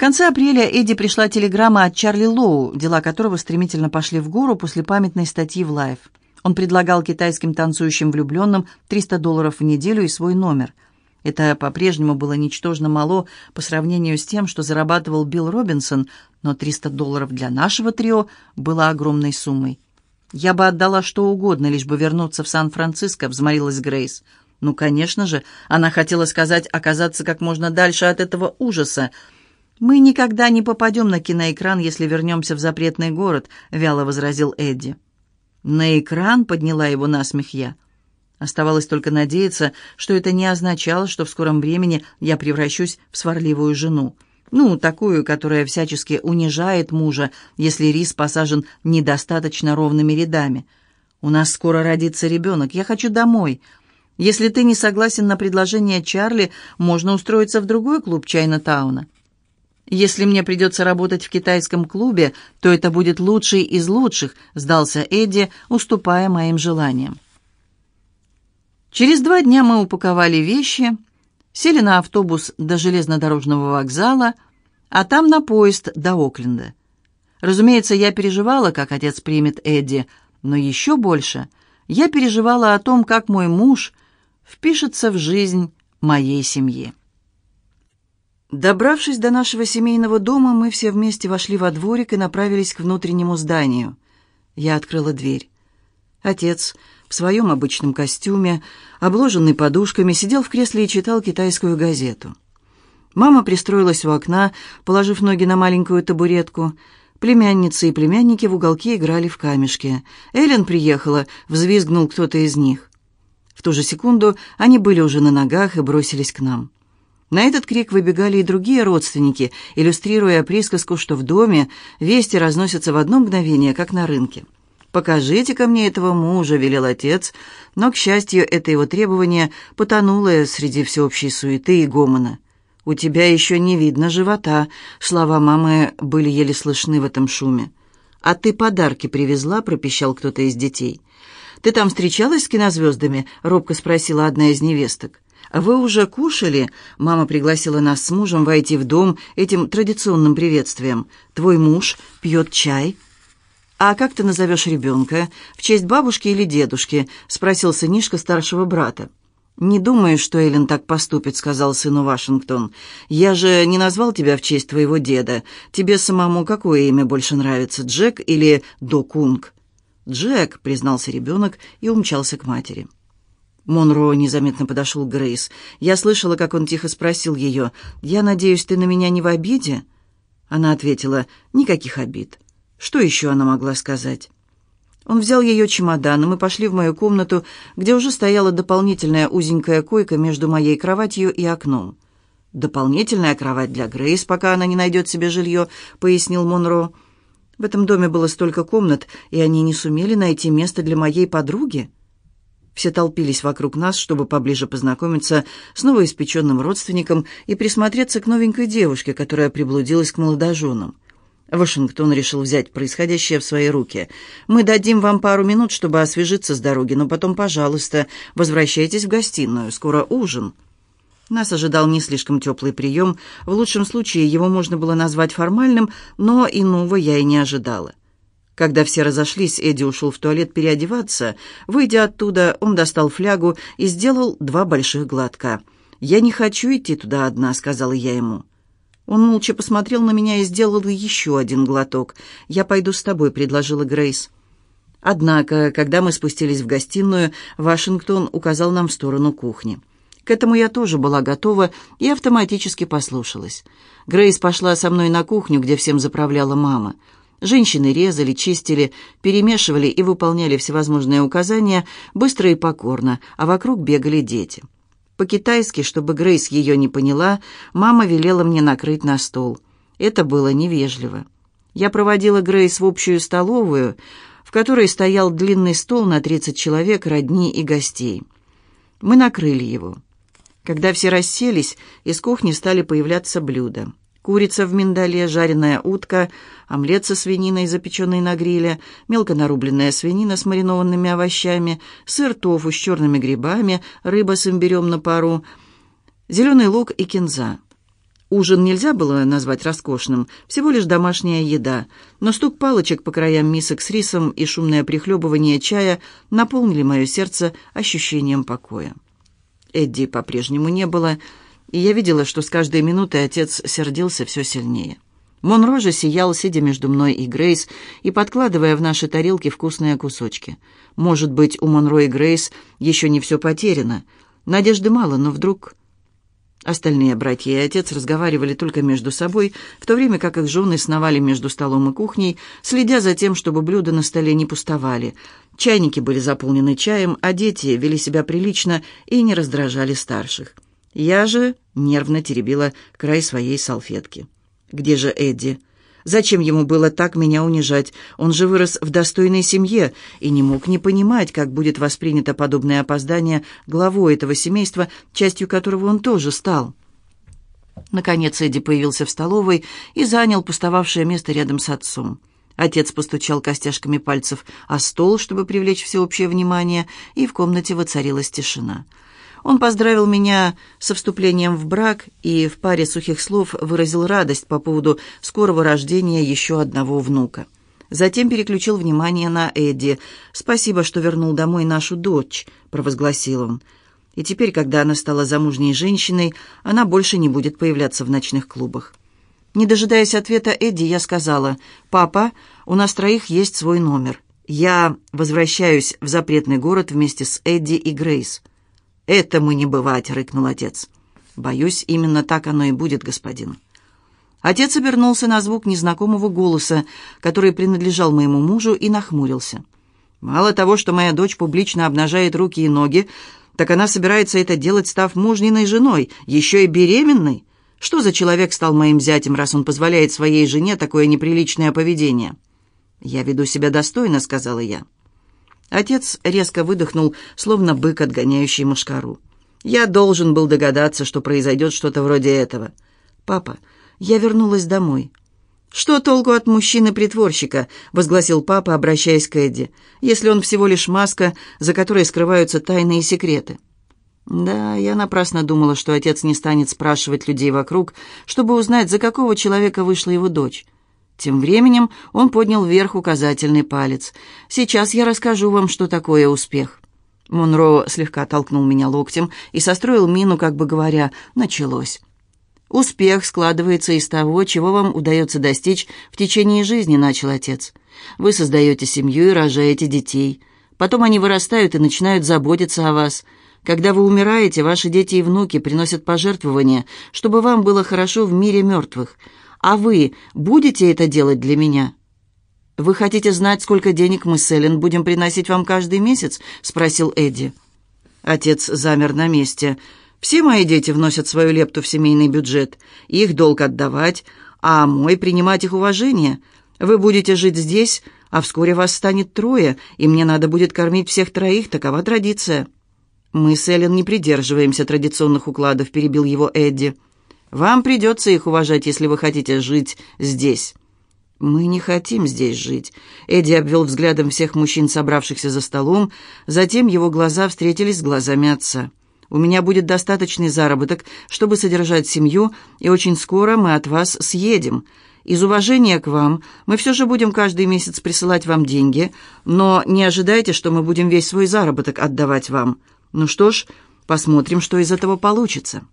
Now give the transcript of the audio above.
конце апреля Эдди пришла телеграмма от Чарли Лоу, дела которого стремительно пошли в гору после памятной статьи в Life. Он предлагал китайским танцующим влюбленным 300 долларов в неделю и свой номер. Это по-прежнему было ничтожно мало по сравнению с тем, что зарабатывал Билл Робинсон, но 300 долларов для нашего трио было огромной суммой. «Я бы отдала что угодно, лишь бы вернуться в Сан-Франциско», — взмолилась Грейс. Ну, конечно же, она хотела сказать оказаться как можно дальше от этого ужаса. «Мы никогда не попадем на киноэкран, если вернемся в запретный город», — вяло возразил Эдди. «На экран?» — подняла его насмех я. Оставалось только надеяться, что это не означало, что в скором времени я превращусь в сварливую жену. Ну, такую, которая всячески унижает мужа, если рис посажен недостаточно ровными рядами. «У нас скоро родится ребенок. Я хочу домой. Если ты не согласен на предложение Чарли, можно устроиться в другой клуб Чайна-тауна». «Если мне придется работать в китайском клубе, то это будет лучший из лучших», — сдался Эдди, уступая моим желаниям. Через два дня мы упаковали вещи, сели на автобус до железнодорожного вокзала, а там на поезд до Окленда. Разумеется, я переживала, как отец примет Эдди, но еще больше я переживала о том, как мой муж впишется в жизнь моей семьи. Добравшись до нашего семейного дома, мы все вместе вошли во дворик и направились к внутреннему зданию. Я открыла дверь. Отец в своем обычном костюме, обложенный подушками, сидел в кресле и читал китайскую газету. Мама пристроилась у окна, положив ноги на маленькую табуретку. Племянницы и племянники в уголке играли в камешки. Эллен приехала, взвизгнул кто-то из них. В ту же секунду они были уже на ногах и бросились к нам. На этот крик выбегали и другие родственники, иллюстрируя присказку, что в доме вести разносятся в одно мгновение, как на рынке. «Покажите-ка мне этого мужа», — велел отец, но, к счастью, это его требование потонуло среди всеобщей суеты и гомона. «У тебя еще не видно живота», — слова мамы были еле слышны в этом шуме. «А ты подарки привезла?» — пропищал кто-то из детей. «Ты там встречалась с кинозвездами?» — робко спросила одна из невесток. «Вы уже кушали?» Мама пригласила нас с мужем войти в дом этим традиционным приветствием. «Твой муж пьет чай?» «А как ты назовешь ребенка? В честь бабушки или дедушки?» — спросил сынишка старшего брата. «Не думаю, что Эллен так поступит», — сказал сыну Вашингтон. «Я же не назвал тебя в честь твоего деда. Тебе самому какое имя больше нравится, Джек или До Кунг?» «Джек», — признался ребенок и умчался к матери. Монро незаметно подошел Грейс. Я слышала, как он тихо спросил ее, «Я надеюсь, ты на меня не в обиде?» Она ответила, «Никаких обид». Что еще она могла сказать? Он взял ее чемодан, и мы пошли в мою комнату, где уже стояла дополнительная узенькая койка между моей кроватью и окном. «Дополнительная кровать для Грейс, пока она не найдет себе жилье», — пояснил Монро. «В этом доме было столько комнат, и они не сумели найти место для моей подруги». Все толпились вокруг нас, чтобы поближе познакомиться с новоиспеченным родственником и присмотреться к новенькой девушке, которая приблудилась к молодоженам. Вашингтон решил взять происходящее в свои руки. «Мы дадим вам пару минут, чтобы освежиться с дороги, но потом, пожалуйста, возвращайтесь в гостиную. Скоро ужин». Нас ожидал не слишком теплый прием. В лучшем случае его можно было назвать формальным, но иного я и не ожидала. Когда все разошлись, Эдди ушел в туалет переодеваться. Выйдя оттуда, он достал флягу и сделал два больших глотка. «Я не хочу идти туда одна», — сказала я ему. Он молча посмотрел на меня и сделал еще один глоток. «Я пойду с тобой», — предложила Грейс. Однако, когда мы спустились в гостиную, Вашингтон указал нам в сторону кухни. К этому я тоже была готова и автоматически послушалась. Грейс пошла со мной на кухню, где всем заправляла мама. Женщины резали, чистили, перемешивали и выполняли всевозможные указания быстро и покорно, а вокруг бегали дети. По-китайски, чтобы Грейс ее не поняла, мама велела мне накрыть на стол. Это было невежливо. Я проводила Грейс в общую столовую, в которой стоял длинный стол на 30 человек, родни и гостей. Мы накрыли его. Когда все расселись, из кухни стали появляться блюда курица в миндале, жареная утка, омлет со свининой, запеченной на гриле, мелко нарубленная свинина с маринованными овощами, сыр тофу с черными грибами, рыба с имбирем на пару, зеленый лук и кинза. Ужин нельзя было назвать роскошным, всего лишь домашняя еда, но стук палочек по краям мисок с рисом и шумное прихлебывание чая наполнили мое сердце ощущением покоя. Эдди по-прежнему не было, и я видела, что с каждой минутой отец сердился все сильнее. Монро же сиял, сидя между мной и Грейс, и подкладывая в наши тарелки вкусные кусочки. Может быть, у Монро и Грейс еще не все потеряно. Надежды мало, но вдруг... Остальные братья и отец разговаривали только между собой, в то время как их жены сновали между столом и кухней, следя за тем, чтобы блюда на столе не пустовали. Чайники были заполнены чаем, а дети вели себя прилично и не раздражали старших. Я же нервно теребила край своей салфетки. «Где же Эдди?» Зачем ему было так меня унижать? Он же вырос в достойной семье и не мог не понимать, как будет воспринято подобное опоздание главой этого семейства, частью которого он тоже стал. Наконец Эдди появился в столовой и занял пустовавшее место рядом с отцом. Отец постучал костяшками пальцев о стол, чтобы привлечь всеобщее внимание, и в комнате воцарилась тишина. Он поздравил меня со вступлением в брак и в паре сухих слов выразил радость по поводу скорого рождения еще одного внука. Затем переключил внимание на Эдди. «Спасибо, что вернул домой нашу дочь», — провозгласил он. И теперь, когда она стала замужней женщиной, она больше не будет появляться в ночных клубах. Не дожидаясь ответа Эдди, я сказала, «Папа, у нас троих есть свой номер. Я возвращаюсь в запретный город вместе с Эдди и Грейс». «Этому не бывать», — рыкнул отец. «Боюсь, именно так оно и будет, господин». Отец обернулся на звук незнакомого голоса, который принадлежал моему мужу, и нахмурился. «Мало того, что моя дочь публично обнажает руки и ноги, так она собирается это делать, став мужниной женой, еще и беременной. Что за человек стал моим зятем, раз он позволяет своей жене такое неприличное поведение?» «Я веду себя достойно», — сказала я. Отец резко выдохнул, словно бык, отгоняющий мушкару. «Я должен был догадаться, что произойдет что-то вроде этого. Папа, я вернулась домой». «Что толку от мужчины-притворщика?» — возгласил папа, обращаясь к Эдди, «если он всего лишь маска, за которой скрываются тайны и секреты». Да, я напрасно думала, что отец не станет спрашивать людей вокруг, чтобы узнать, за какого человека вышла его дочь. Тем временем он поднял вверх указательный палец. «Сейчас я расскажу вам, что такое успех». Монро слегка толкнул меня локтем и состроил мину, как бы говоря, «началось». «Успех складывается из того, чего вам удается достичь в течение жизни», — начал отец. «Вы создаете семью и рожаете детей. Потом они вырастают и начинают заботиться о вас. Когда вы умираете, ваши дети и внуки приносят пожертвования, чтобы вам было хорошо в мире мертвых. А вы будете это делать для меня?» «Вы хотите знать, сколько денег мы с Эллен будем приносить вам каждый месяц?» — спросил Эдди. Отец замер на месте. «Все мои дети вносят свою лепту в семейный бюджет. Их долг отдавать, а мой принимать их уважение. Вы будете жить здесь, а вскоре вас станет трое, и мне надо будет кормить всех троих, такова традиция». «Мы с Эллен не придерживаемся традиционных укладов», — перебил его Эдди. Вам придется их уважать, если вы хотите жить здесь». «Мы не хотим здесь жить», — Эдди обвел взглядом всех мужчин, собравшихся за столом. Затем его глаза встретились с глазами отца. «У меня будет достаточный заработок, чтобы содержать семью, и очень скоро мы от вас съедем. Из уважения к вам мы все же будем каждый месяц присылать вам деньги, но не ожидайте, что мы будем весь свой заработок отдавать вам. Ну что ж, посмотрим, что из этого получится».